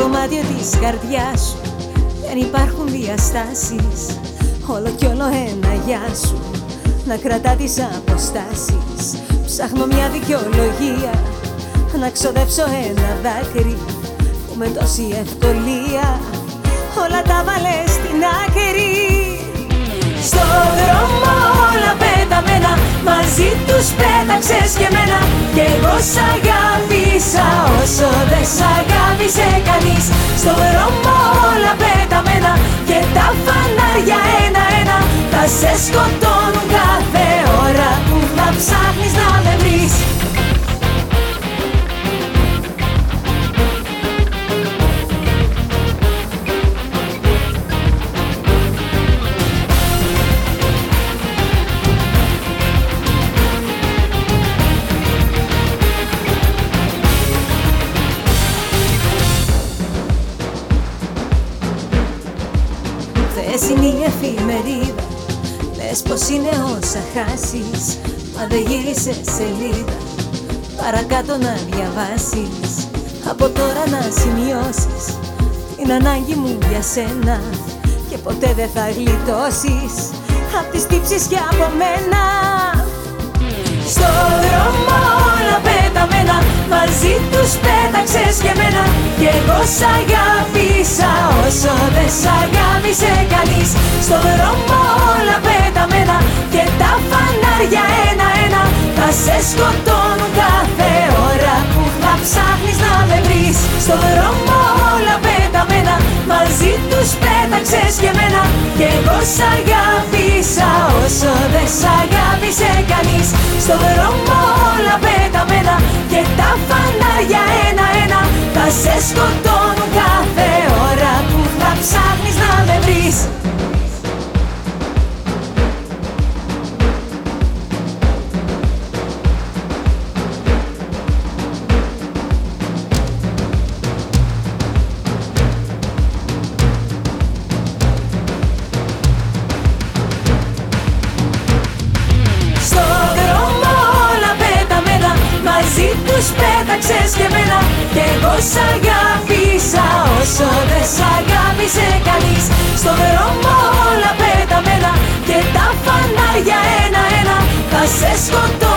δωμάτιο της καρδιάς σου. Δεν υπάρχουν διαστάσεις Όλο κι όλο ένα γεια σου. Να κρατά τις αποστάσεις. Ψάχνω μια δικαιολογία Να ξοδέψω ένα δάκρυ Που με τόση ευκολία Όλα τα βάλε στην άκρη. Στο δρόμο όλα πεταμένα Μαζί τους πέταξες και μένα Κι εγώ σ' αγάπησα όσο δεν σ' αγάπησε κανείς. Στο δρόμο όλα πεταμένα Και τα φανάρια ένα-ένα Θα σε σκοτώνουν είναι η εφημερίδα Λες πως είναι όσα χάσεις Μα δεν γύρισε σελίδα. Παρακάτω να διαβάσεις Από τώρα να σημειώσεις. Την ανάγκη μου για σένα Και ποτέ δεν θα γλιτώσεις. Απ' τις τύψεις και από μένα. Στο δρόμο όλα πεταμένα Μαζί τους πέταξες και μένα Κι εγώ σ' αγάπησα όσο δεν σ' αγάπησε σε σκοτώνουν κάθε ώρα που θα ψάχνεις να με βρεις. Στο δρόμο όλα πεταμένα Μαζί τους πέταξες και μένα Κι εγώ σ' αγάπησα όσο δεν σ' αγάπησε κανείς. Στο δρόμο όλα πεταμένα Και τα φανάρια ένα-ένα. Θα σε σκοτώνουν κάθε ώρα που θα ψάχνεις να με βρεις πέταξες και μένα Κι εγώ σ' αγάπησα όσο δεν σ' αγάπησε κανείς. Στο δρόμο όλα πεταμένα Και τα φανάρια ένα-ένα θα σε σκοτώ